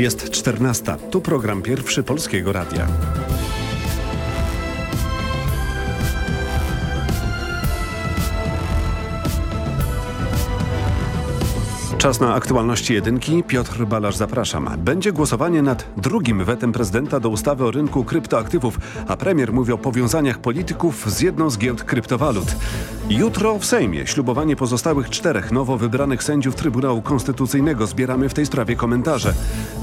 Jest 14. Tu program pierwszy Polskiego Radia. Czas na aktualności jedynki. Piotr Balasz zapraszam. Będzie głosowanie nad drugim wetem prezydenta do ustawy o rynku kryptoaktywów, a premier mówi o powiązaniach polityków z jedną z giełd kryptowalut. Jutro w Sejmie ślubowanie pozostałych czterech nowo wybranych sędziów Trybunału Konstytucyjnego. Zbieramy w tej sprawie komentarze.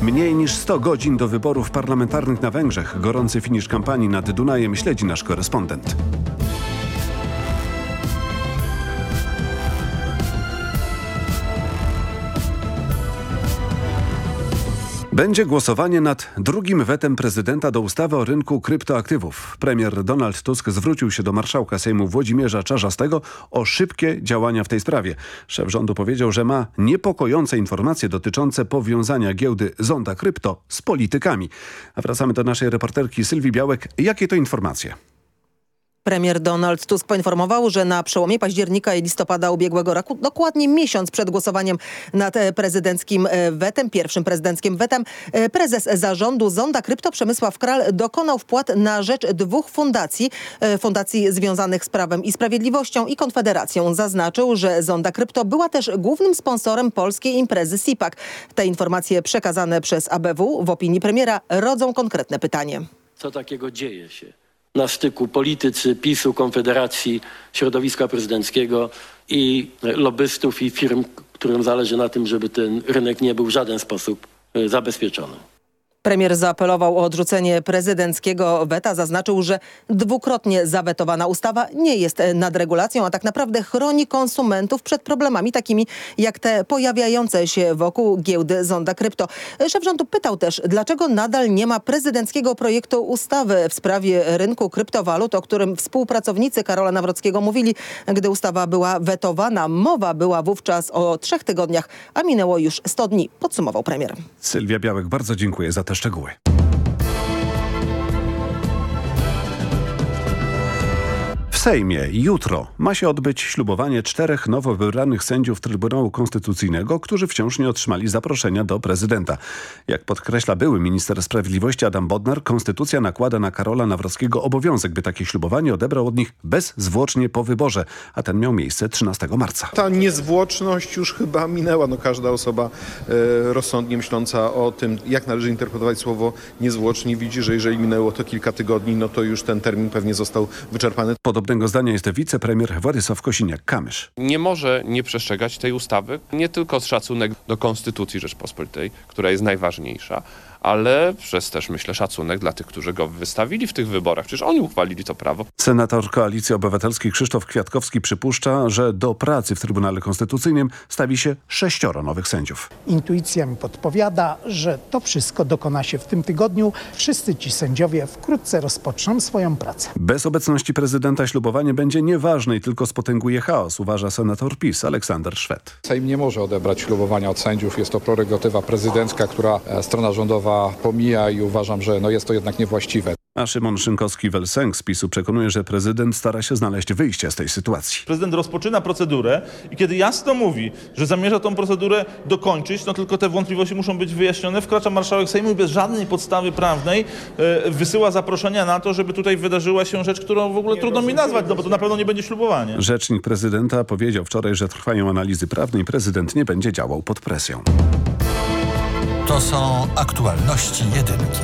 Mniej niż 100 godzin do wyborów parlamentarnych na Węgrzech. Gorący finisz kampanii nad Dunajem śledzi nasz korespondent. Będzie głosowanie nad drugim wetem prezydenta do ustawy o rynku kryptoaktywów. Premier Donald Tusk zwrócił się do marszałka Sejmu Włodzimierza Czarzastego o szybkie działania w tej sprawie. Szef rządu powiedział, że ma niepokojące informacje dotyczące powiązania giełdy Zonda Krypto z politykami. A wracamy do naszej reporterki Sylwii Białek. Jakie to informacje? Premier Donald Tusk poinformował, że na przełomie października i listopada ubiegłego roku, dokładnie miesiąc przed głosowaniem nad e, prezydenckim e, wetem, pierwszym prezydenckim wetem, e, prezes zarządu Zonda Krypto Przemysław Kral dokonał wpłat na rzecz dwóch fundacji, fundacji związanych z Prawem i Sprawiedliwością i Konfederacją. Zaznaczył, że Zonda Krypto była też głównym sponsorem polskiej imprezy SIPAC. Te informacje przekazane przez ABW w opinii premiera rodzą konkretne pytanie. Co takiego dzieje się? Na styku politycy PiSu, Konfederacji, środowiska prezydenckiego i lobbystów i firm, którym zależy na tym, żeby ten rynek nie był w żaden sposób e, zabezpieczony. Premier zaapelował o odrzucenie prezydenckiego weta. Zaznaczył, że dwukrotnie zawetowana ustawa nie jest nadregulacją, a tak naprawdę chroni konsumentów przed problemami takimi jak te pojawiające się wokół giełdy Zonda Krypto. Szef rządu pytał też, dlaczego nadal nie ma prezydenckiego projektu ustawy w sprawie rynku kryptowalut, o którym współpracownicy Karola Nawrockiego mówili, gdy ustawa była wetowana. Mowa była wówczas o trzech tygodniach, a minęło już 100 dni, podsumował premier. Sylwia Białek, bardzo dziękuję za te szczegóły. Sejmie jutro ma się odbyć ślubowanie czterech nowo wybranych sędziów Trybunału Konstytucyjnego, którzy wciąż nie otrzymali zaproszenia do prezydenta. Jak podkreśla były minister sprawiedliwości Adam Bodnar, konstytucja nakłada na Karola Nawrockiego obowiązek, by takie ślubowanie odebrał od nich bezzwłocznie po wyborze, a ten miał miejsce 13 marca. Ta niezwłoczność już chyba minęła. No, każda osoba e, rozsądnie myśląca o tym, jak należy interpretować słowo niezwłocznie, widzi, że jeżeli minęło to kilka tygodni, no to już ten termin pewnie został wyczerpany. Podobnego zdania jest wicepremier Władysław Kosiniak-Kamysz. Nie może nie przestrzegać tej ustawy, nie tylko z szacunek do Konstytucji Rzeczpospolitej, która jest najważniejsza, ale przez też, myślę, szacunek dla tych, którzy go wystawili w tych wyborach. Przecież oni uchwalili to prawo. Senator Koalicji Obywatelskiej Krzysztof Kwiatkowski przypuszcza, że do pracy w Trybunale Konstytucyjnym stawi się sześcioro nowych sędziów. Intuicja mi podpowiada, że to wszystko dokona się w tym tygodniu. Wszyscy ci sędziowie wkrótce rozpoczną swoją pracę. Bez obecności prezydenta ślubowanie będzie nieważne i tylko spotęguje chaos, uważa senator PiS Aleksander Szwed. Sejm nie może odebrać ślubowania od sędziów. Jest to prerogatywa prezydencka, która e, strona rządowa pomija i uważam, że no jest to jednak niewłaściwe. A Szymon Szynkowski-Welsenk z PiSu przekonuje, że prezydent stara się znaleźć wyjście z tej sytuacji. Prezydent rozpoczyna procedurę i kiedy jasno mówi, że zamierza tą procedurę dokończyć, no tylko te wątpliwości muszą być wyjaśnione, wkracza marszałek Sejmu i bez żadnej podstawy prawnej e, wysyła zaproszenia na to, żeby tutaj wydarzyła się rzecz, którą w ogóle nie trudno mi nazwać, no bo to na pewno nie będzie ślubowanie. Rzecznik prezydenta powiedział wczoraj, że trwają analizy prawne i prezydent nie będzie działał pod presją. To są aktualności jedynki.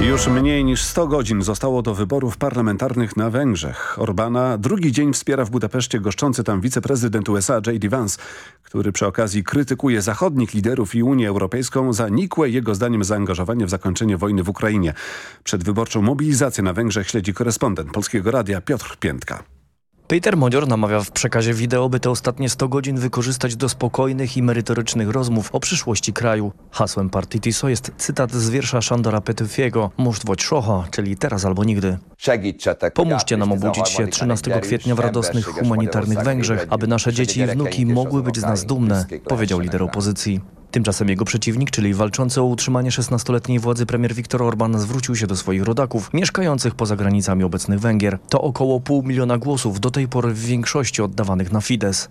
Już mniej niż 100 godzin zostało do wyborów parlamentarnych na Węgrzech. Orbana drugi dzień wspiera w Budapeszcie goszczący tam wiceprezydent USA J.D. Vance, który przy okazji krytykuje zachodnich liderów i Unię Europejską za nikłe jego zdaniem zaangażowanie w zakończenie wojny w Ukrainie. Przedwyborczą mobilizację na Węgrzech śledzi korespondent Polskiego Radia Piotr Piętka. Peter Modzior namawia w przekazie wideo, by te ostatnie 100 godzin wykorzystać do spokojnych i merytorycznych rozmów o przyszłości kraju. Hasłem partii TISO jest cytat z wiersza Szandora Petyfiego Most vagy soha, czyli teraz albo nigdy. Pomóżcie nam obudzić się 13 kwietnia w radosnych, humanitarnych Węgrzech, aby nasze dzieci i wnuki mogły być z nas dumne, powiedział lider opozycji. Tymczasem jego przeciwnik, czyli walczący o utrzymanie 16-letniej władzy premier Viktor Orban zwrócił się do swoich rodaków mieszkających poza granicami obecnych Węgier. To około pół miliona głosów, do tej pory w większości oddawanych na Fidesz.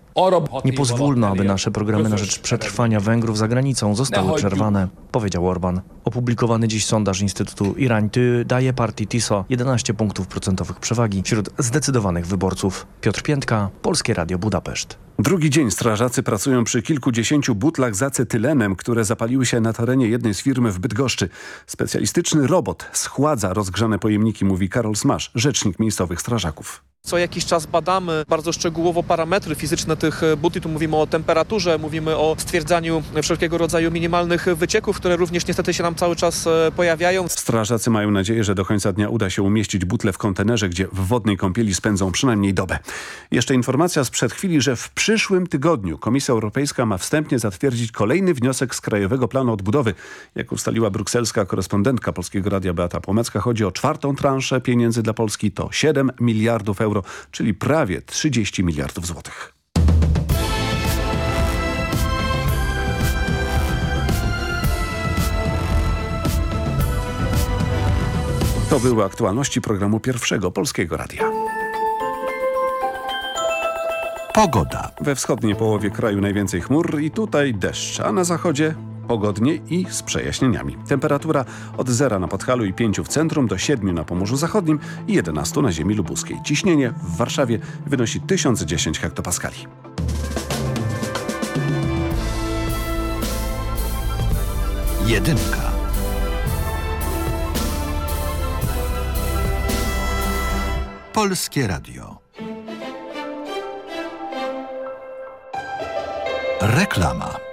Nie pozwólmy, aby nasze programy na rzecz przetrwania Węgrów za granicą zostały przerwane, powiedział Orban. Opublikowany dziś sondaż Instytutu Irańty daje partii TISO 11 punktów procentowych przewagi wśród zdecydowanych wyborców. Piotr Piętka, Polskie Radio Budapeszt. Drugi dzień strażacy pracują przy kilkudziesięciu butlach z acetylenem, które zapaliły się na terenie jednej z firm w Bydgoszczy. Specjalistyczny robot schładza rozgrzane pojemniki, mówi Karol Smasz, rzecznik miejscowych strażaków. Co jakiś czas badamy bardzo szczegółowo parametry fizyczne tych e, butli. Tu mówimy o temperaturze, mówimy o stwierdzaniu wszelkiego rodzaju minimalnych wycieków, które również niestety się nam cały czas e, pojawiają. Strażacy mają nadzieję, że do końca dnia uda się umieścić butle w kontenerze, gdzie w wodnej kąpieli spędzą przynajmniej dobę. Jeszcze informacja sprzed chwili, że w przyszłym tygodniu Komisja Europejska ma wstępnie zatwierdzić kolejny wniosek z Krajowego Planu Odbudowy. Jak ustaliła brukselska korespondentka Polskiego Radia Beata Płomecka, chodzi o czwartą transzę pieniędzy dla Polski, to 7 miliardów euro euro, czyli prawie 30 miliardów złotych. To były aktualności programu Pierwszego Polskiego Radia. Pogoda. We wschodniej połowie kraju najwięcej chmur i tutaj deszcz, a na zachodzie pogodnie i z przejaśnieniami. Temperatura od 0 na Podhalu i 5 w centrum do 7 na Pomorzu Zachodnim i 11 na ziemi lubuskiej. Ciśnienie w Warszawie wynosi 1010 hektopaskali. Jedynka. Polskie Radio. Reklama.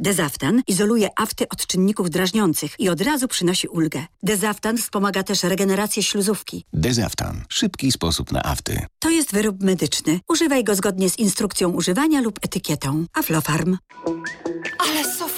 Dezaftan izoluje afty od czynników drażniących i od razu przynosi ulgę. Dezaftan wspomaga też regenerację śluzówki. Dezaftan. Szybki sposób na afty. To jest wyrób medyczny. Używaj go zgodnie z instrukcją używania lub etykietą. Aflofarm. Ale sofa,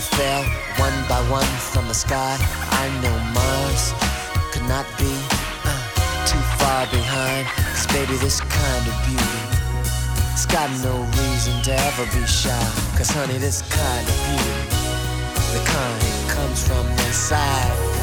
fell one by one from the sky. I know Mars could not be uh, too far behind. Cause baby, this kind of beauty, it's got no reason to ever be shy. Cause honey, this kind of beauty, the kind that comes from inside.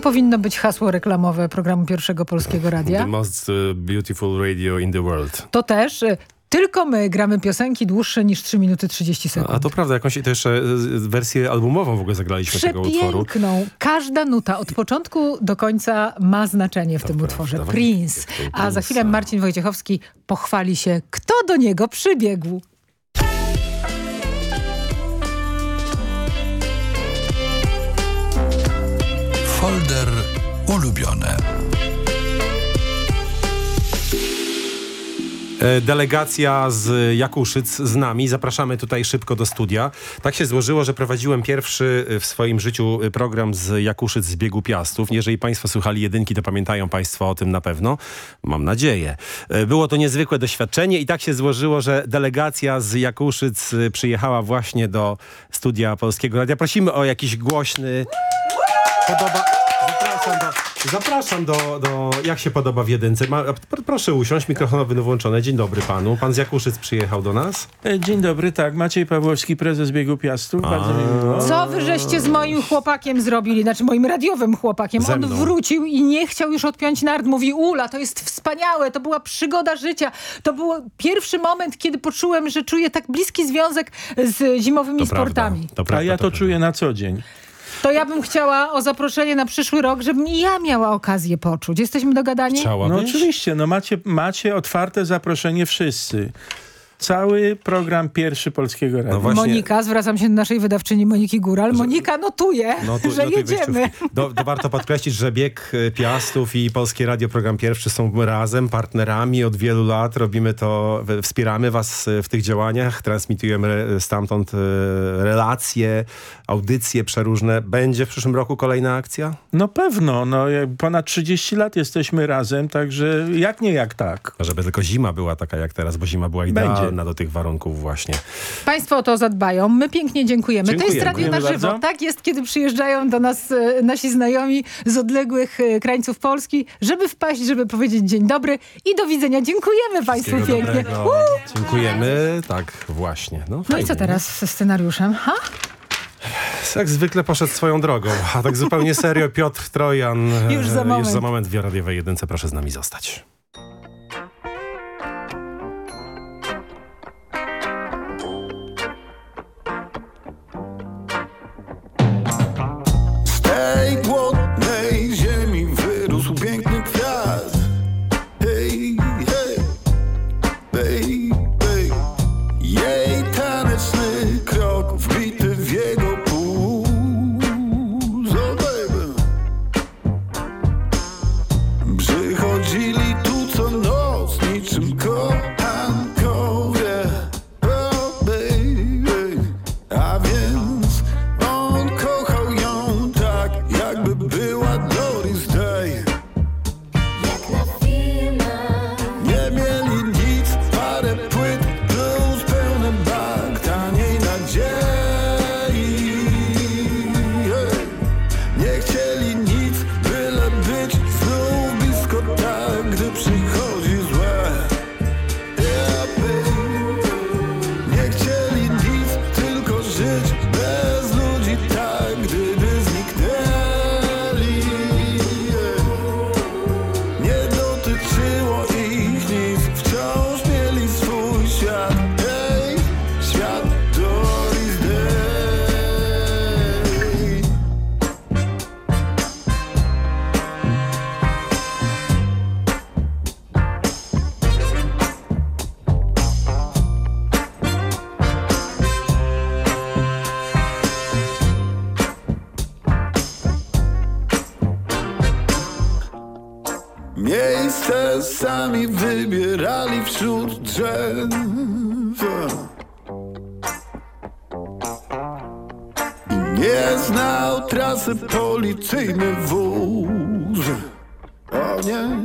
Jakie powinno być hasło reklamowe programu Pierwszego Polskiego Radia? The most uh, beautiful radio in the world. To też... y, Tylko my gramy piosenki dłuższe niż 3 minuty 30 sekund. A to prawda, jakąś to jeszcze y, wersję albumową w ogóle zagraliśmy tego utworu. Przepiękną. Każda nuta od początku do końca ma znaczenie w tym utworze. prawda. Prince. A za chwilę Marcin Wojciechowski pochwali się, kto do niego przybiegł. Folder ulubione. E, Delegacja z Jakuszyc z nami. Zapraszamy tutaj szybko do studia. Tak się złożyło, że prowadziłem pierwszy w swoim życiu program z Jakuszyc z biegu Piastów. Jeżeli Państwo słuchali jedynki, to pamiętają Państwo o tym na pewno. Mam nadzieję. E, Było to niezwykłe doświadczenie i tak się złożyło, że delegacja z Jakuszyc e, przyjechała właśnie do studia Polskiego Radia. Prosimy o jakiś głośny... Podoba... Zapraszam do... Zapraszam do, do... Jak się podoba w jedynce? Ma, pr- proszę usiąść, mikrofonowy włączone. Dzień dobry panu. Pan z Jakuszyc przyjechał do nas. E, Dzień dobry, tak. Maciej Pawłowski, prezes Biegu Piastów. Bardzo mi miło. Co wy żeście z moim chłopakiem zrobili? Znaczy moim radiowym chłopakiem. On wrócił i nie chciał już odpiąć nart. Mówi, Ula, to jest wspaniałe, to była przygoda życia. To był pierwszy moment, kiedy poczułem, że czuję tak bliski związek z zimowymi sportami. A ja to, czuję na co dzień. To ja bym chciała o zaproszenie na przyszły rok, żebym i ja miała okazję poczuć. Jesteśmy dogadani? No oczywiście, no macie, macie otwarte zaproszenie wszyscy. Cały program pierwszy Polskiego Radia. No Monika, zwracam się do naszej wydawczyni Moniki Góral. Monika notuje, No tu- że no tu jedziemy. Do, to warto podkreślić, że Bieg y, Piastów i Polskie Radio Program Pierwszy są razem, partnerami od wielu lat. Robimy to, wspieramy was y, w tych działaniach, transmitujemy stamtąd y, relacje, audycje przeróżne. Będzie w przyszłym roku kolejna akcja? No pewno, no ponad 30 lat jesteśmy razem, także jak nie jak tak. Żeby tylko zima była taka jak teraz, bo zima była idealna do tych warunków właśnie. Państwo o to zadbają. My pięknie dziękujemy. To jest Dziękujemy. radio na Dziękujemy żywo. bardzo. Tak jest, kiedy przyjeżdżają do nas e, nasi znajomi z odległych e, krańców Polski, żeby wpaść, żeby powiedzieć dzień dobry i do widzenia. Dziękujemy Państwu pięknie. Dziękujemy. Tak, właśnie. No, No i co teraz ze scenariuszem? Ha? Jak zwykle poszedł swoją drogą. A tak zupełnie serio, Piotr Trojan. Już za moment. Już za moment w radiowej jedynce. Proszę z nami zostać. Sami wybierali wśród drzew. I nie znał trasy policyjny wóz. O nie,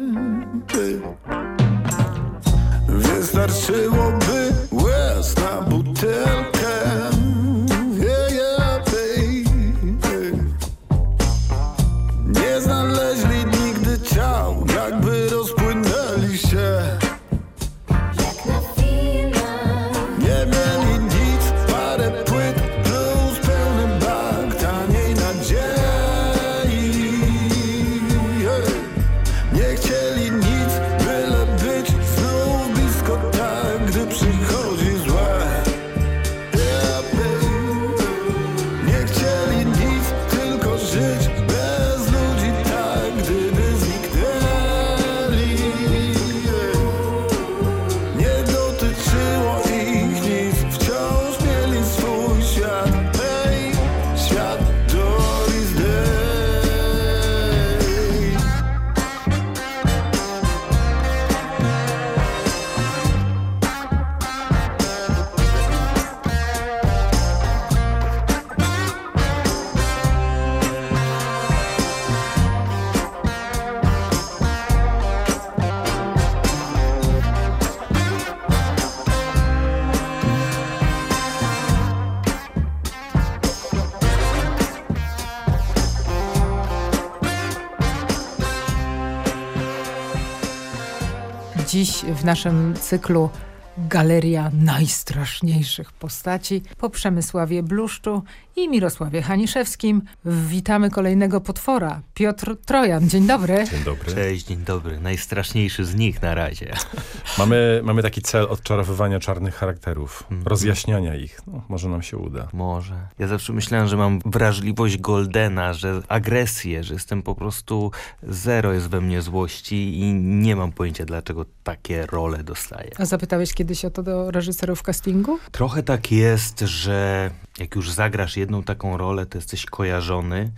Dziś w naszym cyklu Galeria najstraszniejszych postaci po Przemysławie Bluszczu i Mirosławie Haniszewskim. Witamy kolejnego potwora, Piotr Trojan. Dzień dobry. Dzień dobry. Cześć, dzień dobry. Najstraszniejszy z nich na razie. Mamy, mamy taki cel odczarowywania czarnych charakterów, Mhm. rozjaśniania ich. No, może nam się uda. Może. Ja zawsze myślałem, że mam wrażliwość Goldena, że agresję, że jestem po prostu zero jest we mnie złości i nie mam pojęcia, dlaczego takie role dostaję. A zapytałeś kiedyś o to do reżyserów castingu? Trochę tak jest, że jak już zagrasz jedną taką rolę, to jesteś kojarzony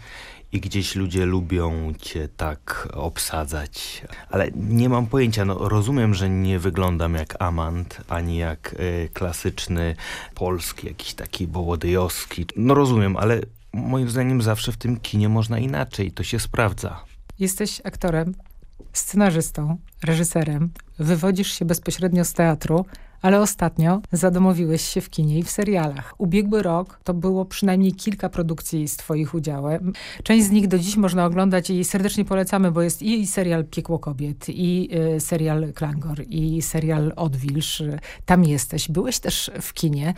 i gdzieś ludzie lubią cię tak obsadzać. Ale nie mam pojęcia, no rozumiem, że nie wyglądam jak Amant, ani jak y, klasyczny polski, jakiś taki wołodyjowski. No rozumiem, ale moim zdaniem zawsze w tym kinie można inaczej, to się sprawdza. Jesteś aktorem, scenarzystą, reżyserem, wywodzisz się bezpośrednio z teatru, ale ostatnio zadomowiłeś się w kinie i w serialach. Ubiegły rok to było przynajmniej kilka produkcji z twoich udziałem. Część z nich do dziś można oglądać i serdecznie polecamy, bo jest i serial Piekło Kobiet, i y, serial Klangor, i serial Odwilż. Tam jesteś. Byłeś też w kinie.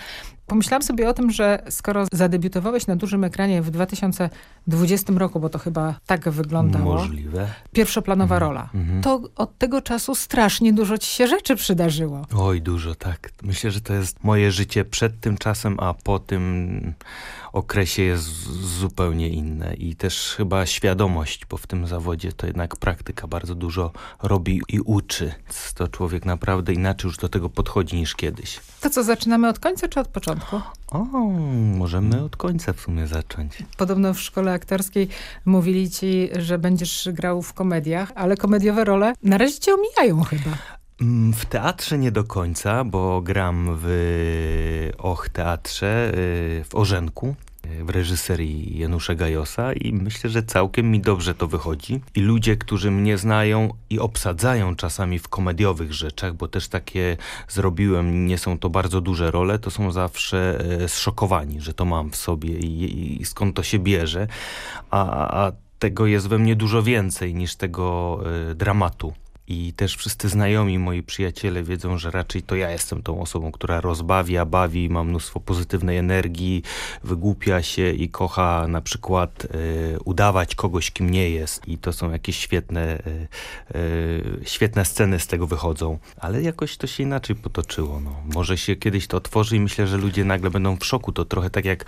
Pomyślałam sobie o tym, że skoro zadebiutowałeś na dużym ekranie w 2020 roku, bo to chyba tak wyglądało. Możliwe. Pierwszoplanowa Mhm, rola. mhm. To od tego czasu strasznie dużo ci się rzeczy przydarzyło. Oj, dużo, tak. Myślę, że to jest moje życie przed tym czasem, a po tym okresie jest zupełnie inne. I też chyba świadomość, bo w tym zawodzie to jednak praktyka bardzo dużo robi i uczy. To człowiek naprawdę inaczej już do tego podchodzi niż kiedyś. To co, zaczynamy od końca czy od początku? O, możemy od końca w sumie zacząć. Podobno w szkole aktorskiej mówili ci, że będziesz grał w komediach, ale komediowe role na razie cię omijają chyba. Mm, W teatrze nie do końca, bo gram w Och Teatrze, y, w Orzenku, y, w reżyserii Janusza Gajosa i myślę, że całkiem mi dobrze to wychodzi. I ludzie, którzy mnie znają i obsadzają czasami w komediowych rzeczach, bo też takie zrobiłem, nie są to bardzo duże role, to są zawsze e, zszokowani, że to mam w sobie i, i skąd to się bierze. A, a tego jest we mnie dużo więcej niż tego dramatu. I też wszyscy znajomi, moi przyjaciele wiedzą, że raczej to ja jestem tą osobą, która rozbawia, bawi, ma mnóstwo pozytywnej energii, wygłupia się i kocha na przykład e, udawać kogoś, kim nie jest. I to są jakieś świetne, e, e, świetne sceny z tego wychodzą. Ale jakoś to się inaczej potoczyło. No. Może się kiedyś to otworzy i myślę, że ludzie nagle będą w szoku. To trochę tak jak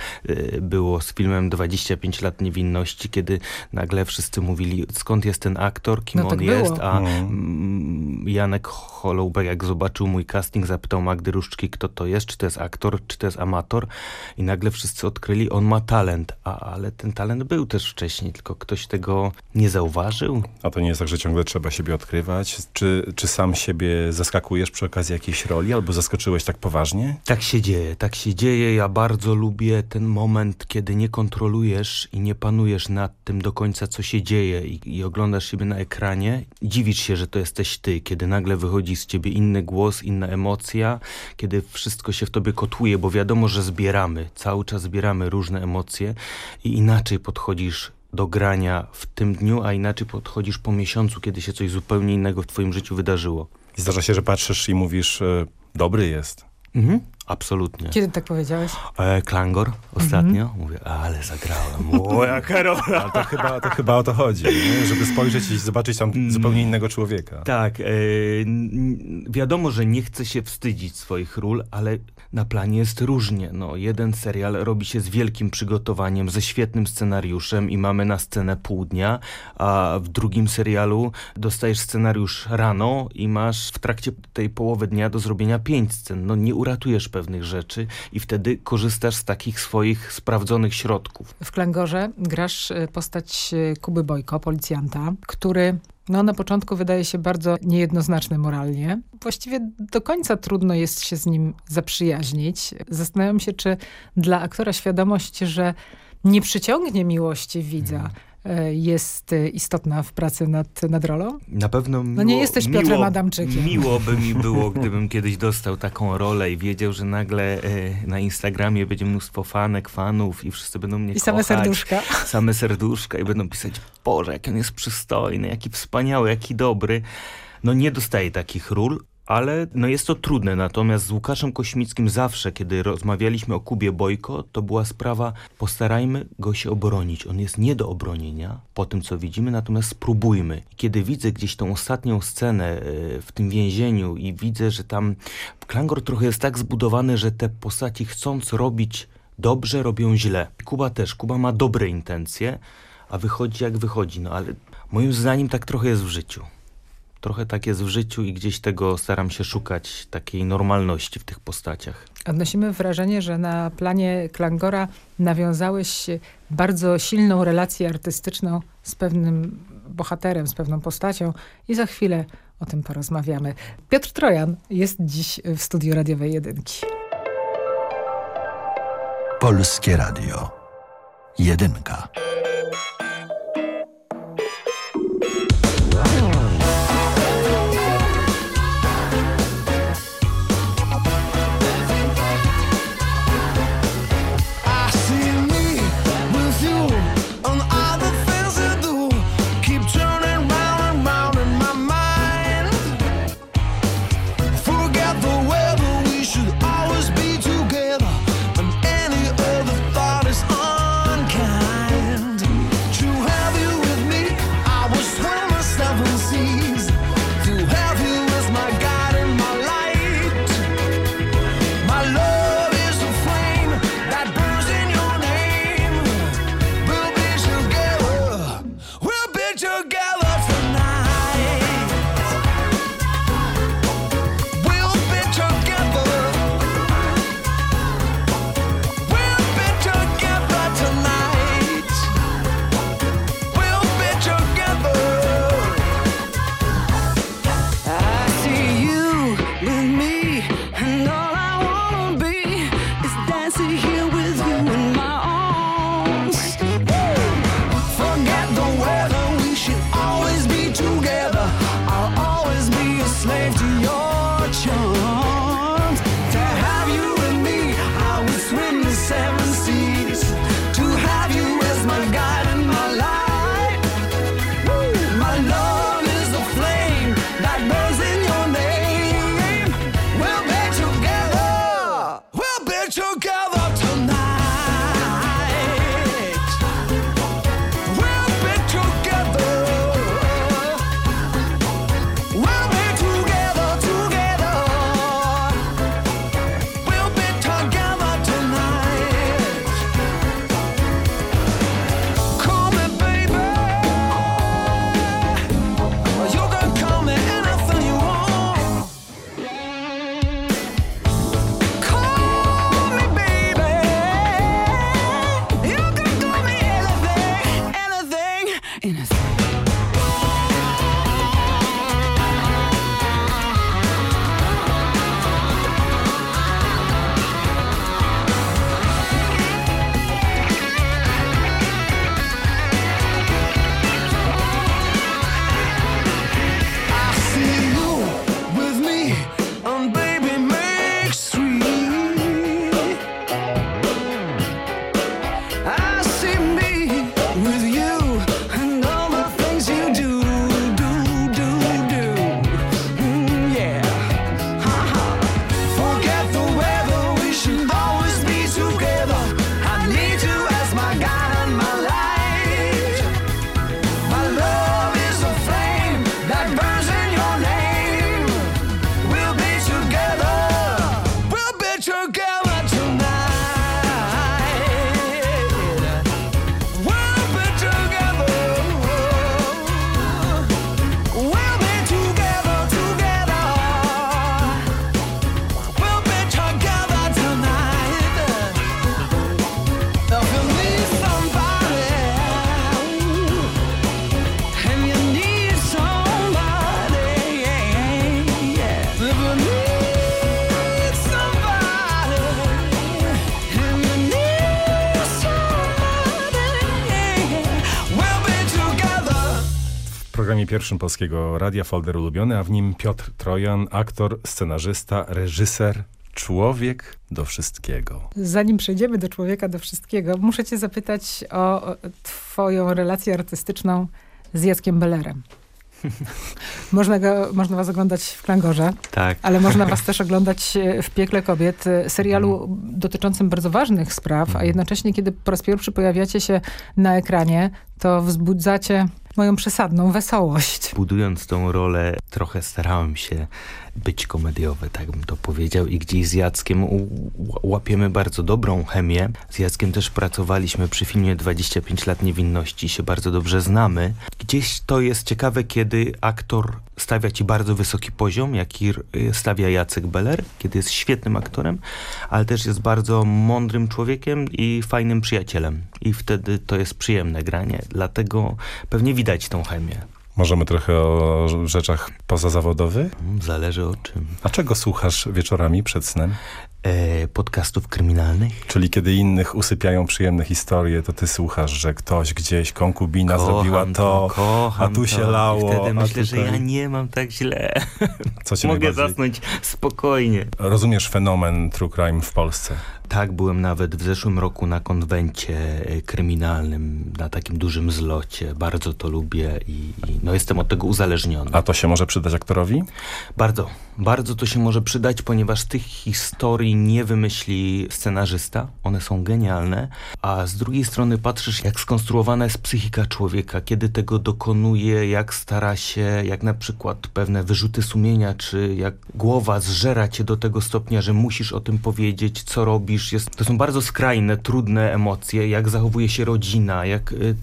było z filmem 25 lat niewinności, kiedy nagle wszyscy mówili, skąd jest ten aktor, kim No on tak jest, było. a No. Mm, Janek Holouber, jak zobaczył mój casting, zapytał Magdy Różczki, kto to jest, czy to jest aktor, czy to jest amator i nagle wszyscy odkryli, on ma talent, a, ale ten talent był też wcześniej, tylko ktoś tego nie zauważył. A to nie jest tak, że ciągle trzeba siebie odkrywać? Czy, czy sam siebie zaskakujesz przy okazji jakiejś roli, albo zaskoczyłeś tak poważnie? Tak się dzieje, tak się dzieje. Ja bardzo lubię ten moment, kiedy nie kontrolujesz i nie panujesz nad tym do końca, co się dzieje i, i oglądasz siebie na ekranie. Dziwisz się, że to jesteś ty, kiedy nagle wychodzi z ciebie inny głos, inna emocja, kiedy wszystko się w tobie kotłuje, bo wiadomo, że zbieramy, cały czas zbieramy różne emocje i inaczej podchodzisz do grania w tym dniu, a inaczej podchodzisz po miesiącu, kiedy się coś zupełnie innego w twoim życiu wydarzyło. Zdarza się, że patrzysz i mówisz, e, dobry jest. Mhm, absolutnie. Kiedy tak powiedziałeś? E, Klangor ostatnio. Mówię, ale zagrałem. O, jaka rola. Ale to chyba, to chyba o to chodzi, nie? żeby spojrzeć i zobaczyć tam zupełnie innego człowieka. Tak, e, wiadomo, że nie chcę się wstydzić swoich ról, ale na planie jest różnie. No, jeden serial robi się z wielkim przygotowaniem, ze świetnym scenariuszem i mamy na scenę pół dnia, a w drugim serialu dostajesz scenariusz rano i masz w trakcie tej połowy dnia do zrobienia pięć scen. No nie uratujesz pewnych rzeczy i wtedy korzystasz z takich swoich sprawdzonych środków. W Klangorze grasz e, postać e, Kuby Bojko, policjanta, który no, na początku wydaje się bardzo niejednoznaczny moralnie. Właściwie do końca trudno jest się z nim zaprzyjaźnić. Zastanawiam się, czy dla aktora świadomość, że nie przyciągnie miłości widza, e, jest e, istotna w pracy nad, nad rolą? Na pewno miło, No nie jesteś Piotrem miło, Adamczykiem. Miło by mi było, gdybym kiedyś dostał taką rolę i wiedział, że nagle e, na Instagramie będzie mnóstwo fanek, fanów i wszyscy będą mnie I same kochać. serduszka. Same serduszka i będą pisać, Boże, jak on jest przystojny, jaki wspaniały, jaki dobry. no nie dostaje takich ról, ale no jest to trudne. Natomiast z Łukaszem Kośmickim zawsze, kiedy rozmawialiśmy o Kubie Bojko, to była sprawa, postarajmy go się obronić. On jest nie do obronienia po tym, co widzimy, natomiast spróbujmy. Kiedy widzę gdzieś tą ostatnią scenę e, w tym więzieniu i widzę, że tam Klangor trochę jest tak zbudowany, że te postaci chcąc robić dobrze, robią źle. Kuba też. Kuba ma dobre intencje, a wychodzi jak wychodzi. No ale moim zdaniem tak trochę jest w życiu. Trochę tak jest w życiu i gdzieś tego staram się szukać, takiej normalności w tych postaciach. Odnosimy wrażenie, że na planie Klangora nawiązałeś bardzo silną relację artystyczną z pewnym bohaterem, z pewną postacią i za chwilę o tym porozmawiamy. Piotr Trojan jest dziś w studiu radiowej jedynki. Polskie Radio. Jedynka. Pierwszym Polskiego Radia Folder Ulubiony, a w nim Piotr Trojan, aktor, scenarzysta, reżyser, człowiek do wszystkiego. Zanim przejdziemy do człowieka, do wszystkiego, muszę cię zapytać o twoją relację artystyczną z Jackiem Bellerem. Można, go, można was oglądać w Klangorze, Tak. ale można was też oglądać e, w Piekle Kobiet, e, serialu dotyczącym bardzo ważnych spraw, a jednocześnie, kiedy po raz pierwszy pojawiacie się na ekranie, to wzbudzacie moją przesadną wesołość. Budując tą rolę, trochę starałem się być komediowy, tak bym to powiedział. I gdzieś z Jackiem łapiemy bardzo dobrą chemię. Z Jackiem też pracowaliśmy przy filmie 25 lat niewinności, się bardzo dobrze znamy. Gdzieś to jest ciekawe, kiedy aktor stawia ci bardzo wysoki poziom, jaki r- stawia Jacek Beller, kiedy jest świetnym aktorem, ale też jest bardzo mądrym człowiekiem i fajnym przyjacielem. I wtedy to jest przyjemne granie. Dlatego pewnie widać tą chemię. Możemy trochę o rzeczach pozazawodowych? Zależy o czym. A czego słuchasz wieczorami przed snem? E, podcastów kryminalnych. Czyli kiedy innych usypiają przyjemne historie, to ty słuchasz, że ktoś gdzieś, konkubina Kocham zrobiła to, kocham a tu się to. lało. I wtedy myślę, że tutaj- ja nie mam tak źle. Co cię Mogę najbardziej- zasnąć spokojnie. Rozumiesz fenomen true crime w Polsce? Tak, byłem nawet w zeszłym roku na konwencie e, kryminalnym, na takim dużym zlocie. Bardzo to lubię i, i no jestem od tego uzależniony. A to się może przydać aktorowi? Bardzo, bardzo to się może przydać, ponieważ tych historii nie wymyśli scenarzysta. One są genialne, a z drugiej strony patrzysz, jak skonstruowana jest psychika człowieka, kiedy tego dokonuje, jak stara się, jak na przykład pewne wyrzuty sumienia, czy jak głowa zżera cię do tego stopnia, że musisz o tym powiedzieć, co robisz. Jest, to są bardzo skrajne, trudne emocje, jak zachowuje się rodzina, jak, y,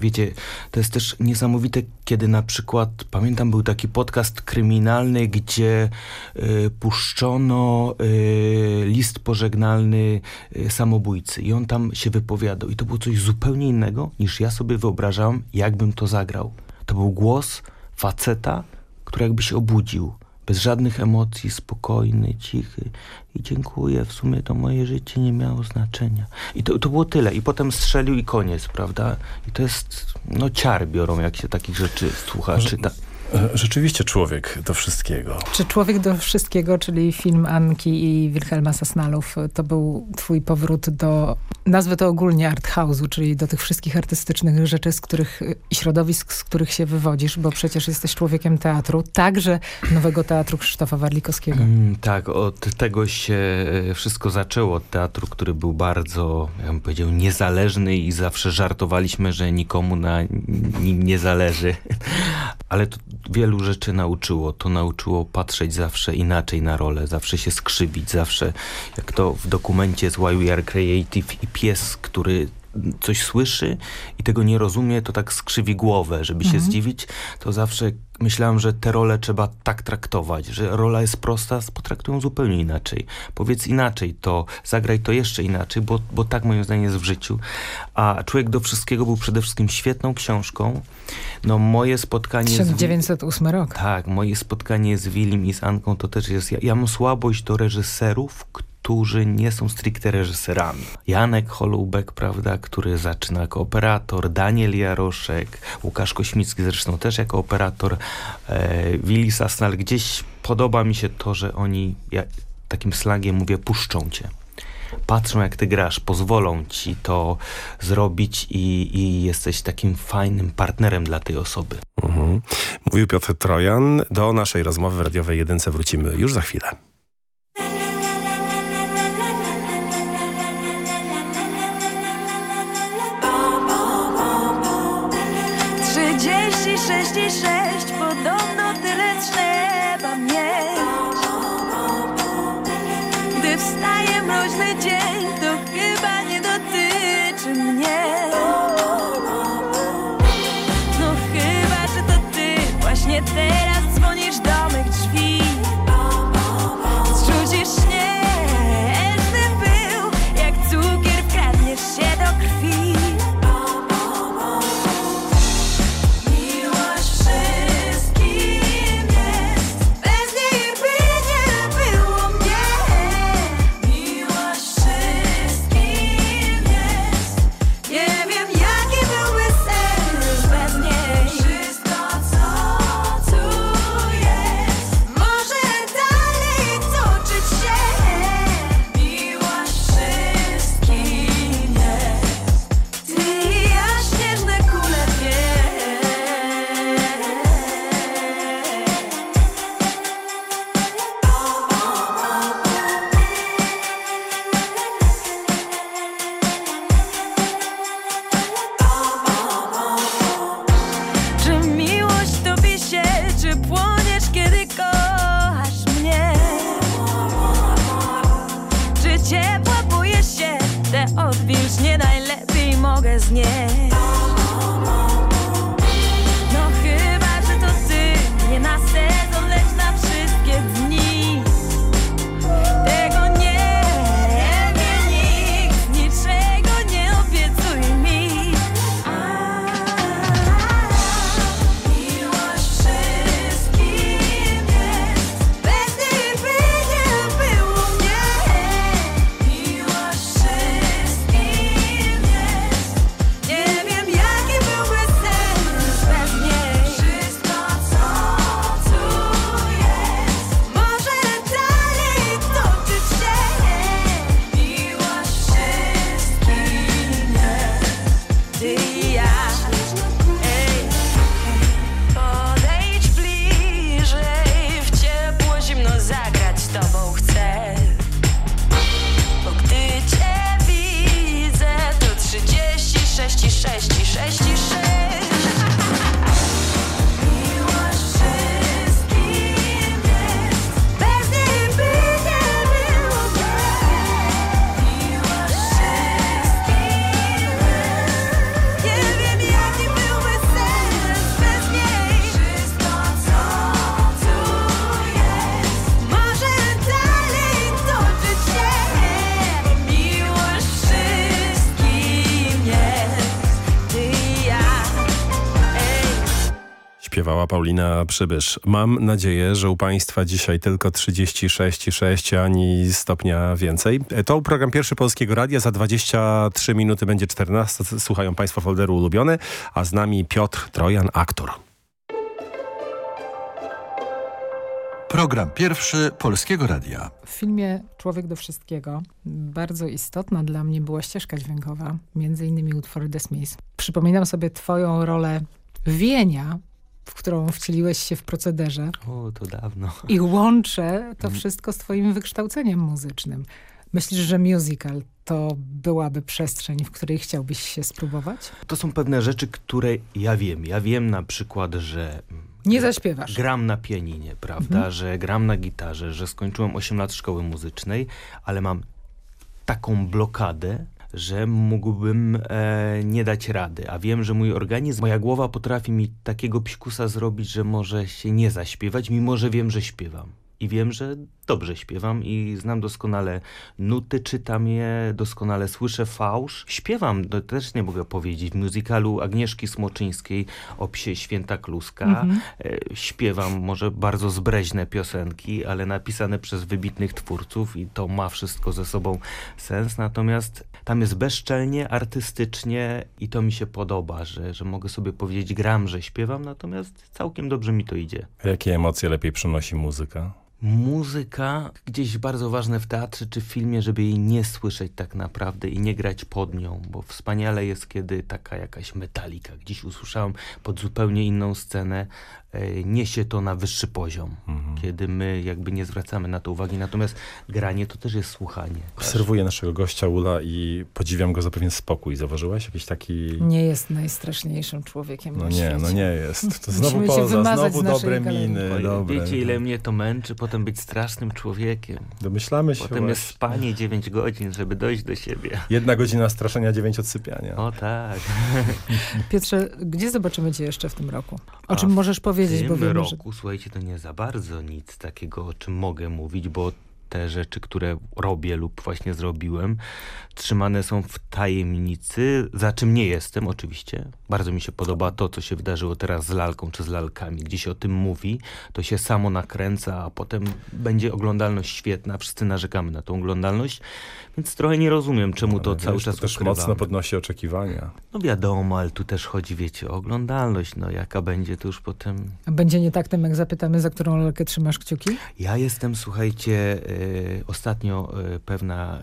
wiecie, to jest też niesamowite, kiedy na przykład, pamiętam, był taki podcast kryminalny, gdzie y, puszczono y, list pożegnalny y, samobójcy i on tam się wypowiadał i to było coś zupełnie innego, niż ja sobie wyobrażałem, jakbym to zagrał. To był głos faceta, który jakby się obudził. Bez żadnych emocji, spokojny, cichy. I dziękuję, w sumie to moje życie nie miało znaczenia. I to, to było tyle. I potem strzelił i koniec, prawda? I to jest, no ciar biorą, jak się takich rzeczy słucha, czyta. E, Rzeczywiście człowiek do wszystkiego. Czy Człowiek do Wszystkiego, czyli film Anki i Wilhelma Sasnalów, to był twój powrót do, nazwę to ogólnie art house'u, czyli do tych wszystkich artystycznych rzeczy, z których, i środowisk, z których się wywodzisz, bo przecież jesteś człowiekiem teatru, także Nowego Teatru Krzysztofa Warlikowskiego. Mm, tak, od tego się e, wszystko zaczęło. Od teatru, który był bardzo, ja bym powiedział, niezależny i zawsze żartowaliśmy, że nikomu na nim nie zależy. Ale to wielu rzeczy nauczyło. To nauczyło patrzeć zawsze inaczej na rolę, zawsze się skrzywić, zawsze jak to w dokumencie z Why We Are Creative i pies, który coś słyszy i tego nie rozumie, to tak skrzywi głowę, żeby się Mhm. zdziwić, to zawsze myślałem, że te role trzeba tak traktować, że rola jest prosta, potraktują zupełnie inaczej. Powiedz inaczej to, zagraj to jeszcze inaczej, bo, bo tak moim zdaniem jest w życiu. A Człowiek do Wszystkiego był przede wszystkim świetną książką. No moje spotkanie z... 1908 rok. Tak, moje spotkanie z Willim i z Anką to też jest... Ja, ja mam słabość do reżyserów, którzy nie są stricte reżyserami. Janek Holoubek, prawda, który zaczyna jako operator, Daniel Jaroszek, Łukasz Kośmicki zresztą też jako operator, e, Willi Sasnal. Gdzieś podoba mi się to, że oni, ja takim slangiem mówię, puszczą cię. Patrzą jak ty grasz, pozwolą ci to zrobić i, i jesteś takim fajnym partnerem dla tej osoby. Mhm. Mówił Piotr Trojan. Do naszej rozmowy w radiowej jedynce wrócimy już za chwilę. Sześć i sześć, podobno tyle trzeba mieć. Gdy wstaje mroźny dzień, to chyba nie dotyczy mnie. Paulina Przybysz. Mam nadzieję, że u Państwa dzisiaj tylko 36,6, ani stopnia więcej. To program Pierwszy Polskiego Radia. Za 23 minuty będzie 14. Słuchają Państwo folderu ulubione, a z nami Piotr Trojan, aktor. Program Pierwszy Polskiego Radia. W filmie Człowiek do wszystkiego bardzo istotna dla mnie była ścieżka dźwiękowa, między innymi utwory The Smiths. Przypominam sobie twoją rolę wienia, w którą wcieliłeś się w procederze O, to dawno. i łączę to wszystko z twoim wykształceniem muzycznym. Myślisz, że musical to byłaby przestrzeń, w której chciałbyś się spróbować? To są pewne rzeczy, które ja wiem. Ja wiem na przykład, że Nie zaśpiewasz. gram na pianinie, prawda, Mhm. że gram na gitarze, że skończyłem 8 lat szkoły muzycznej, ale mam taką blokadę, że mógłbym e, nie dać rady. A wiem, że mój organizm, moja głowa potrafi mi takiego psikusa zrobić, że może się nie zaśpiewać, mimo że wiem, że śpiewam. I wiem, że dobrze śpiewam i znam doskonale nuty, czytam je, doskonale słyszę fałsz. Śpiewam, to też nie mogę powiedzieć, w musicalu Agnieszki Smoczyńskiej o psie Święta Kluska. Mhm. E, śpiewam może bardzo zbreźne piosenki, ale napisane przez wybitnych twórców i to ma wszystko ze sobą sens. Natomiast tam jest bezczelnie, artystycznie i to mi się podoba, że, że mogę sobie powiedzieć gram, że śpiewam, natomiast całkiem dobrze mi to idzie. Jakie emocje lepiej przynosi muzyka? Muzyka gdzieś bardzo ważne w teatrze czy w filmie, żeby jej nie słyszeć tak naprawdę i nie grać pod nią, bo wspaniale jest, kiedy taka jakaś metalika gdzieś usłyszałem pod zupełnie inną scenę, e, niesie to na wyższy poziom, kiedy my jakby nie zwracamy na to uwagi, natomiast granie to też jest słuchanie. Obserwuję naszego gościa Ula i podziwiam go za pewien spokój. Zauważyłaś jakiś taki... Nie jest najstraszniejszym człowiekiem No na nie, świecie. no nie jest. To Musimy znowu się poza, wymazać znowu dobre galerii. miny. Dobre. Wiecie, ile mnie to męczy, potem być strasznym człowiekiem. Domyślamy się Potem jest właśnie. spanie 9 godzin, żeby dojść do siebie. Jedna godzina straszenia, dziewięć odsypiania. O tak. Piotrze, gdzie zobaczymy cię jeszcze w tym roku? O A czym możesz powiedzieć, W bo tym wiemy, roku, słuchajcie, to nie za bardzo nic takiego, o czym mogę mówić, bo te rzeczy, które robię lub właśnie zrobiłem, trzymane są w tajemnicy, za czym nie jestem oczywiście. Bardzo mi się podoba to, co się wydarzyło teraz z lalką czy z lalkami. Gdzie się o tym mówi, to się samo nakręca, a potem będzie oglądalność świetna. Wszyscy narzekamy na tą oglądalność, więc trochę nie rozumiem, czemu to Ale cały wiesz, czas to też ukrywamy. mocno podnosi oczekiwania. No wiadomo, ale tu też chodzi, wiecie, o oglądalność. No jaka będzie, to już potem że będzie nie tak tym, jak zapytamy, za którą lalkę trzymasz kciuki? Ja jestem, słuchajcie, e, ostatnio e, pewna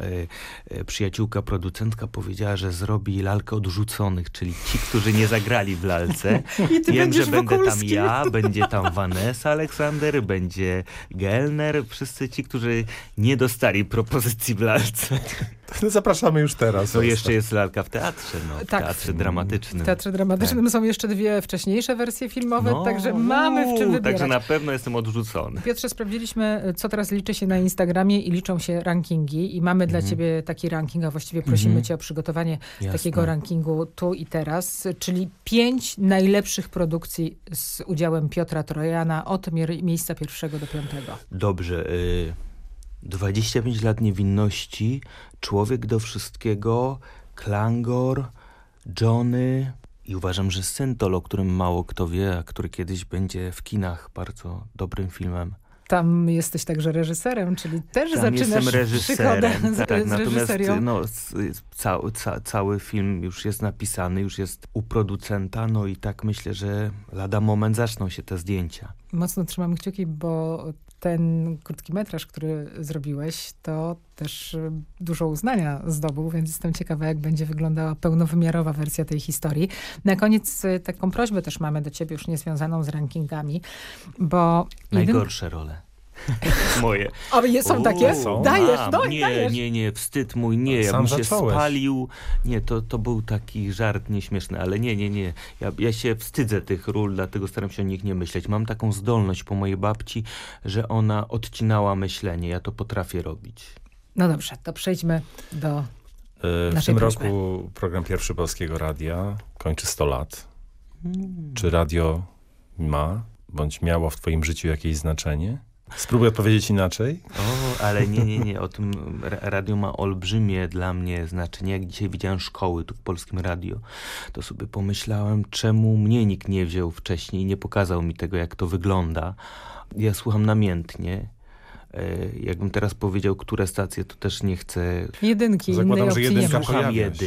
e, przyjaciółka, producentka powiedziała, że zrobi lalkę odrzuconych, czyli ci, którzy nie zagrali w lalce. I ty Wiem, będziesz że będę tam ja, będzie tam Vanessa Aleksander, będzie Gelner, wszyscy ci, którzy nie dostali propozycji w lalce. Zapraszamy już teraz. No jeszcze jest lalka w teatrze, no, w Tak. teatrze dramatycznym. W Teatrze Dramatycznym są jeszcze dwie wcześniejsze wersje filmowe, No, także mamy w czym wybierać. Także na pewno jestem odrzucony. Piotrze, sprawdziliśmy, co teraz liczy się na Instagramie i liczą się rankingi i mamy dla Mhm. ciebie taki ranking, a właściwie prosimy Mhm. cię o przygotowanie Jasne. takiego rankingu tu i teraz, czyli pięć najlepszych produkcji z udziałem Piotra Trojana od miejsca pierwszego do piątego. Dobrze. Y, 25 lat niewinności, Człowiek do wszystkiego, Klangor, Johnny i uważam, że Syntol, o którym mało kto wie, a który kiedyś będzie w kinach bardzo dobrym filmem. Tam jesteś także reżyserem, czyli też Tam zaczynasz jestem reżyserem, z, tak, z natomiast no, ca, ca, cały film już jest napisany, już jest u producenta, no i tak myślę, że lada moment zaczną się te zdjęcia. Mocno trzymam kciuki, bo ten krótki metraż, który zrobiłeś, to też y, dużo uznania zdobył, więc jestem ciekawa, jak będzie wyglądała pełnowymiarowa wersja tej historii. Na koniec y, taką prośbę też mamy do ciebie, już niezwiązaną z rankingami, bo... jedyn- Najgorsze role. Moje. A je- są takie? Są. Dajesz, Mam. daj, nie, dajesz. Nie, nie, wstyd mój, nie. Ja Sam bym się zacząłeś. spalił. Nie, to, to był taki żart nieśmieszny, ale nie, nie, nie. Ja, ja się wstydzę tych ról, dlatego staram się o nich nie myśleć. Mam taką zdolność po mojej babci, że ona odcinała myślenie. Ja to potrafię robić. No dobrze, to przejdźmy do... E, W Naszej tym prośby. roku program Pierwszy Polskiego Radia kończy 100 lat. Mm. Czy radio ma, bądź miało w twoim życiu jakieś znaczenie? Spróbuj odpowiedzieć inaczej. O, ale nie, nie, nie. O tym ra- radio ma olbrzymie dla mnie znaczenie. Jak dzisiaj widziałem szkoły tu w Polskim Radio, to sobie pomyślałem, czemu mnie nikt nie wziął wcześniej, nie pokazał mi tego, jak to wygląda. Ja słucham namiętnie. E, Jakbym teraz powiedział, które stacje, to też nie chcę Jedynki, Zakładam, innej że opcji nie jedynka ma. Słucham pojawia się.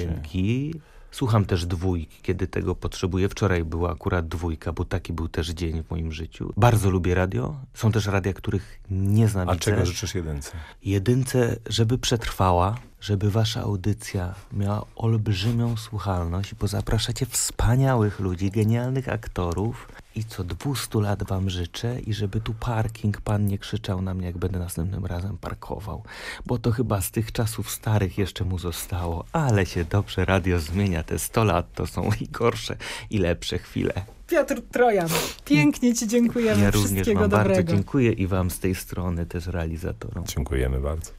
Słucham też dwójki, kiedy tego potrzebuję. Wczoraj była akurat dwójka, bo taki był też dzień w moim życiu. Bardzo lubię radio. Są też radia, których nie znam. A czego życzysz jedynce? Jedynce, żeby przetrwała, żeby wasza audycja miała olbrzymią słuchalność, bo zapraszacie wspaniałych ludzi, genialnych aktorów i co 200 lat wam życzę i żeby tu parking pan nie krzyczał na mnie, jak będę następnym razem parkował, bo to chyba z tych czasów starych jeszcze mu zostało, ale się dobrze radio zmienia, te 100 lat to są i gorsze i lepsze chwile. Piotr Trojan, pięknie ci dziękujemy. Ja również wam bardzo dziękuję i wam z tej strony też realizatorom. Dziękujemy bardzo.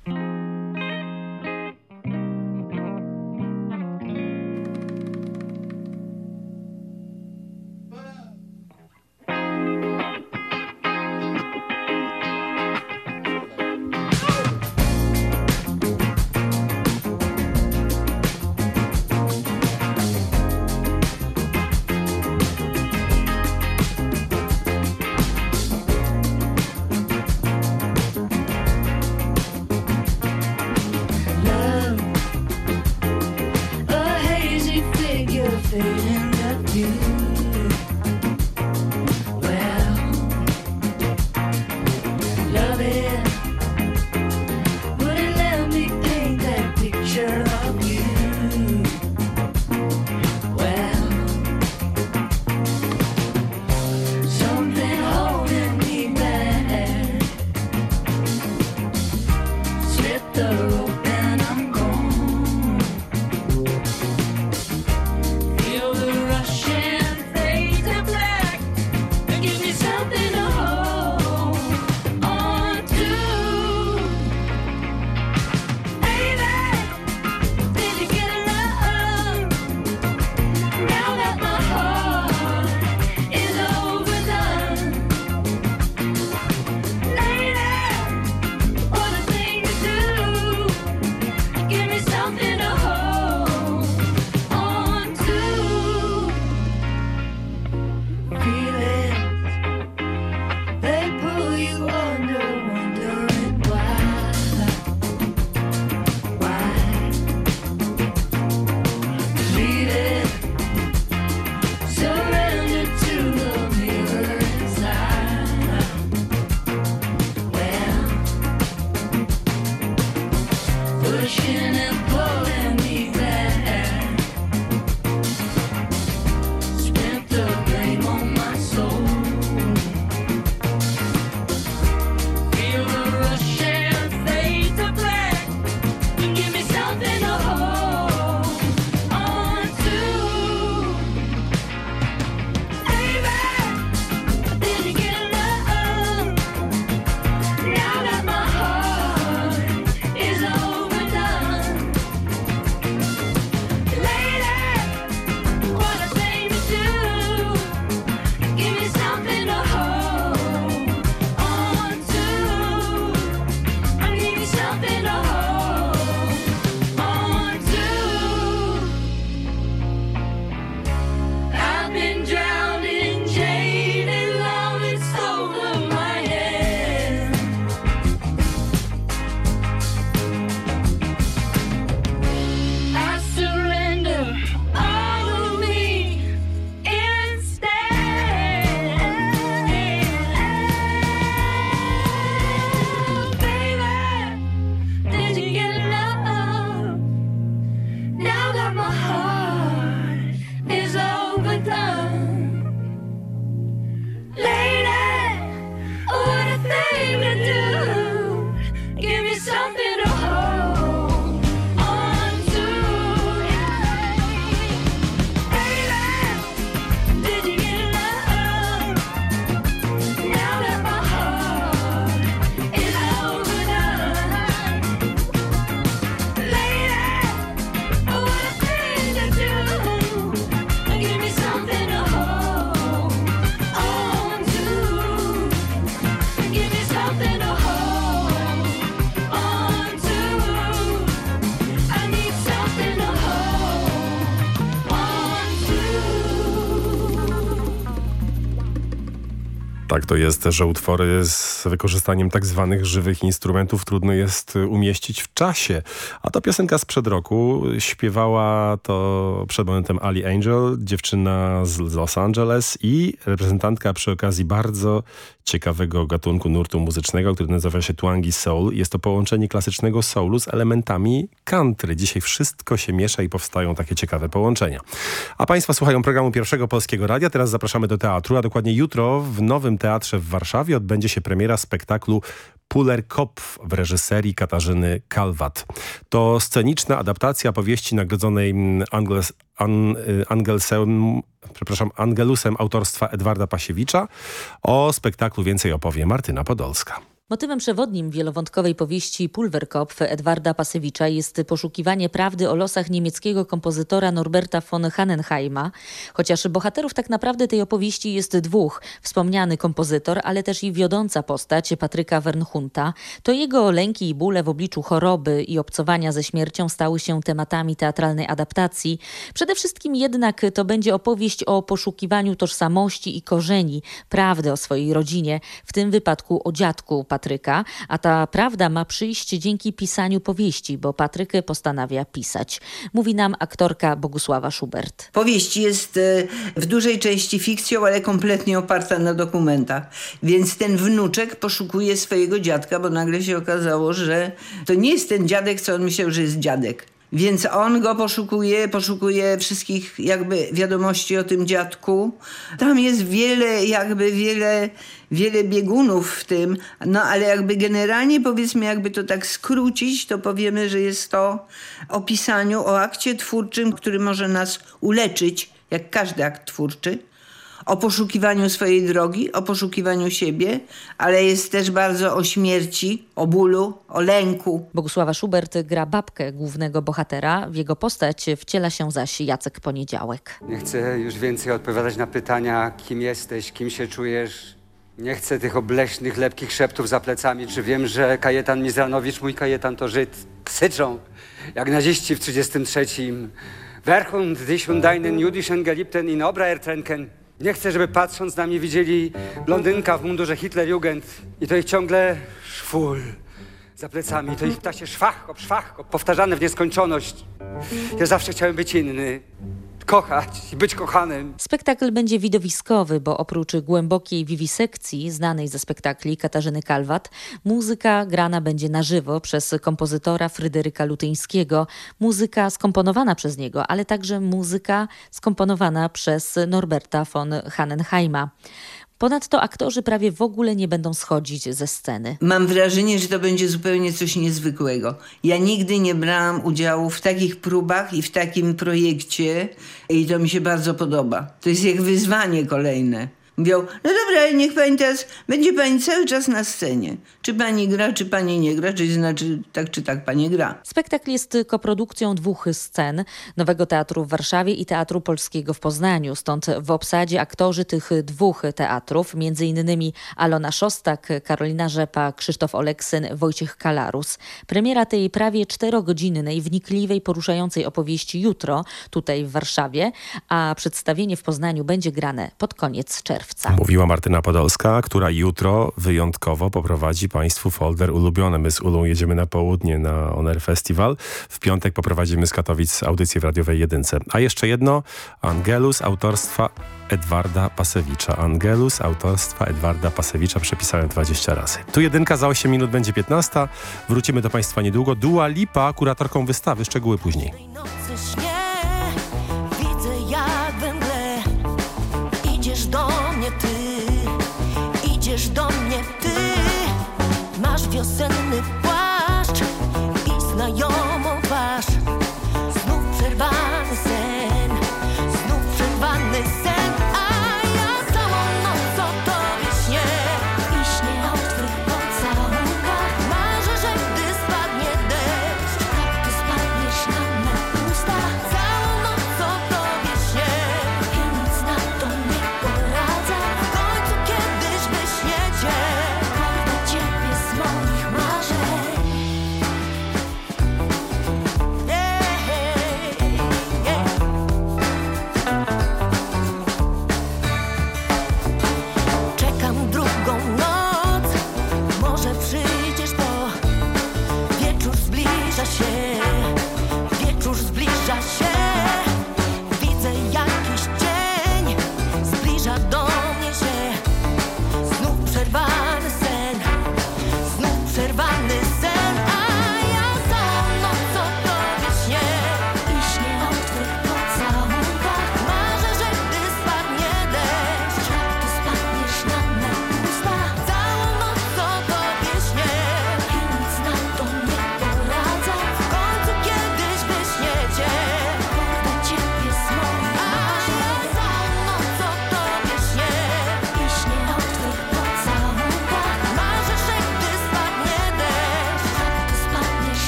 flow. To jest, że utwory z wykorzystaniem tak zwanych żywych instrumentów trudno jest y, umieścić w czasie. A ta piosenka sprzed roku śpiewała to przed momentem Ali Angel, dziewczyna z Los Angeles i reprezentantka przy okazji bardzo ciekawego gatunku nurtu muzycznego, który nazywa się Twangy Soul. Jest to połączenie klasycznego soulu z elementami country. Dzisiaj wszystko się miesza i powstają takie ciekawe połączenia. A Państwa słuchają programu Pierwszego Polskiego Radia. Teraz zapraszamy do teatru, a dokładnie jutro w Nowym Teatrze w Warszawie odbędzie się premiera spektaklu Puller Kopf w reżyserii Katarzyny Kalwat. To sceniczna adaptacja powieści nagrodzonej mm, Angles, An, y, Angelsem, przepraszam, Angelusem autorstwa Edwarda Pasiewicza. O spektaklu więcej opowie Martyna Podolska. Motywem przewodnim wielowątkowej powieści Pulverkopf Edwarda Pasewicza jest poszukiwanie prawdy o losach niemieckiego kompozytora Norberta von Hannenheima. Chociaż bohaterów tak naprawdę tej opowieści jest dwóch. Wspomniany kompozytor, ale też i wiodąca postać Patryka Wernhunta. To jego lęki i bóle w obliczu choroby i obcowania ze śmiercią stały się tematami teatralnej adaptacji. Przede wszystkim jednak to będzie opowieść o poszukiwaniu tożsamości i korzeni, prawdy o swojej rodzinie, w tym wypadku o dziadku Patryka, a ta prawda ma przyjść dzięki pisaniu powieści, bo Patryk postanawia pisać. Mówi nam aktorka Bogusława Schubert. Powieść jest e, w dużej części fikcją, ale kompletnie oparta na dokumentach. Więc ten wnuczek poszukuje swojego dziadka, bo nagle się okazało, że to nie jest ten dziadek, co on myślał, że jest dziadek. Więc on go poszukuje, poszukuje wszystkich jakby wiadomości o tym dziadku. Tam jest wiele, jakby wiele, wiele biegunów w tym, no ale jakby generalnie powiedzmy, jakby to tak skrócić, to powiemy, że jest to o pisaniu, o akcie twórczym, który może nas uleczyć, jak każdy akt twórczy o poszukiwaniu swojej drogi, o poszukiwaniu siebie, ale jest też bardzo o śmierci, o bólu, o lęku. Bogusława Schubert gra babkę głównego bohatera. W jego postać wciela się zaś Jacek Poniedziałek. Nie chcę już więcej odpowiadać na pytania, kim jesteś, kim się czujesz. Nie chcę tych obleśnych, lepkich szeptów za plecami. Czy wiem, że Kajetan Mizranowicz, mój Kajetan to Żyd, syczą, jak naziści w 33. Werchund dich und deinen jüdischen Geliebten in Obraertrenken. Nie chcę, żeby patrząc na mnie widzieli blondynka w mundurze Hitlerjugend i to ich ciągle szwul za plecami, to ich ptasie szwachko, szwachko, powtarzane w nieskończoność. Ja zawsze chciałem być inny, kochać i być kochanym. Spektakl będzie widowiskowy, bo oprócz głębokiej wiwisekcji znanej ze spektakli Katarzyny Kalwat, muzyka grana będzie na żywo przez kompozytora Fryderyka Lutyńskiego, muzyka skomponowana przez niego, ale także muzyka skomponowana przez Norberta von Hannenheima. Ponadto aktorzy prawie w ogóle nie będą schodzić ze sceny. Mam wrażenie, że to będzie zupełnie coś niezwykłego. Ja nigdy nie brałam udziału w takich próbach i w takim projekcie i to mi się bardzo podoba. To jest jak wyzwanie kolejne. Mówią, no dobra, niech pani teraz, będzie pani cały czas na scenie. Czy pani gra, czy pani nie gra, czy znaczy tak czy tak pani gra. Spektakl jest koprodukcją dwóch scen, Nowego Teatru w Warszawie i Teatru Polskiego w Poznaniu. Stąd w obsadzie aktorzy tych dwóch teatrów, między innymi Alona Szostak, Karolina Rzepa, Krzysztof Oleksyn, Wojciech Kalarus. Premiera tej prawie czterogodzinnej, wnikliwej, poruszającej opowieści jutro, tutaj w Warszawie, a przedstawienie w Poznaniu będzie grane pod koniec czerwca. Mówiła Martyna Podolska, która jutro wyjątkowo poprowadzi Państwu folder ulubione. My z Ulą jedziemy na południe na Oner Festival. W piątek poprowadzimy z Katowic audycję w radiowej jedynce. A jeszcze jedno, Angelus autorstwa Edwarda Pasewicza. Angelus autorstwa Edwarda Pasewicza przepisałem 20 razy. Tu jedynka za 8 minut będzie 15. Wrócimy do Państwa niedługo. Dua Lipa, kuratorką wystawy. Szczegóły później.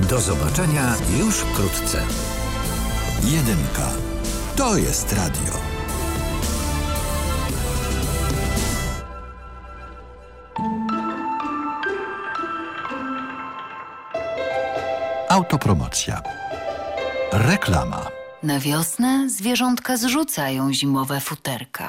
Do zobaczenia już wkrótce. Jedynka. To jest radio. Autopromocja. Reklama. Na wiosnę zwierzątka zrzucają zimowe futerka.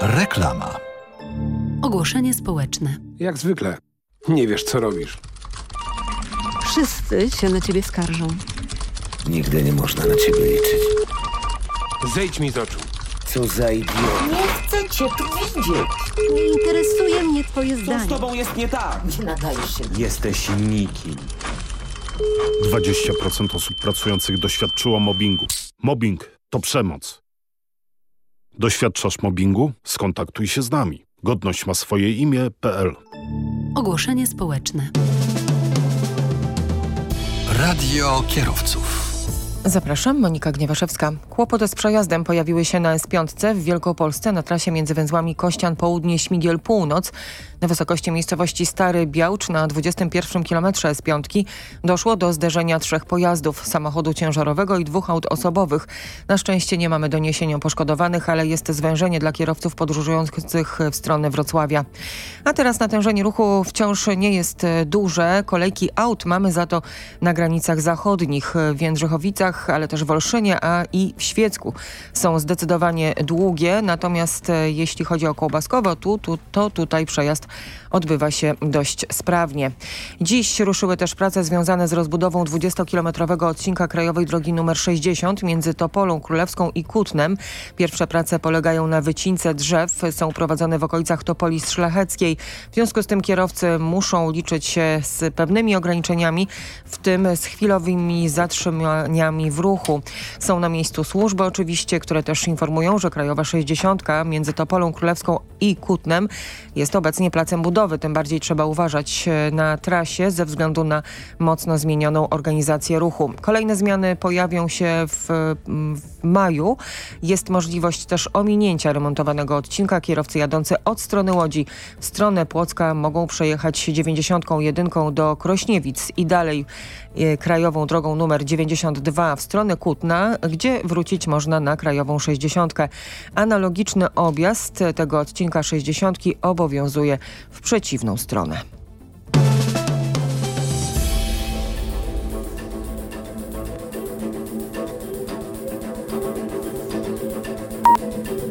Reklama. Ogłoszenie społeczne. Jak zwykle. Nie wiesz, co robisz. Wszyscy się na ciebie skarżą. Nigdy nie można na ciebie liczyć. Zejdź mi z oczu. Co za idiot. Nie chcę cię tu widzieć. Nie interesuje mnie twoje Co zdanie. z tobą jest nie tak? Nie nadajesz się. Jesteś nikim. 20% osób pracujących doświadczyło mobbingu. Mobbing to przemoc. Doświadczasz mobbingu? Skontaktuj się z nami. Godność ma swoje imię.pl Ogłoszenie społeczne. Radio kierowców. Zapraszam, Monika Gniewaszewska. Kłopoty z przejazdem pojawiły się na S5 w Wielkopolsce na trasie między węzłami Kościan Południe Śmigiel Północ. Na wysokości miejscowości Stary Białcz na 21 km S5 doszło do zderzenia trzech pojazdów, samochodu ciężarowego i dwóch aut osobowych. Na szczęście nie mamy doniesień o poszkodowanych, ale jest zwężenie dla kierowców podróżujących w stronę Wrocławia. A teraz natężenie ruchu wciąż nie jest duże. Kolejki aut mamy za to na granicach zachodnich w Jędrzechowicach, ale też w Olszynie, a i w Świecku są zdecydowanie długie. Natomiast e, jeśli chodzi o Kołbaskowo, tu, tu, to tutaj przejazd odbywa się dość sprawnie. Dziś ruszyły też prace związane z rozbudową 20-kilometrowego odcinka krajowej drogi nr 60 między Topolą Królewską i Kutnem. Pierwsze prace polegają na wycince drzew, są prowadzone w okolicach Topoli Szlacheckiej. W związku z tym kierowcy muszą liczyć się z pewnymi ograniczeniami, w tym z chwilowymi zatrzymaniami w ruchu. Są na miejscu służby oczywiście, które też informują, że Krajowa 60 między Topolą Królewską i Kutnem jest obecnie placem budowy. Tym bardziej trzeba uważać e, na trasie ze względu na mocno zmienioną organizację ruchu. Kolejne zmiany pojawią się w, w maju. Jest możliwość też ominięcia remontowanego odcinka. Kierowcy jadący od strony Łodzi w stronę Płocka mogą przejechać 91 do Krośniewic i dalej e, krajową drogą numer 92 a w stronę Kutna, gdzie wrócić można na Krajową 60. Analogiczny objazd tego odcinka 60 obowiązuje w przeciwną stronę.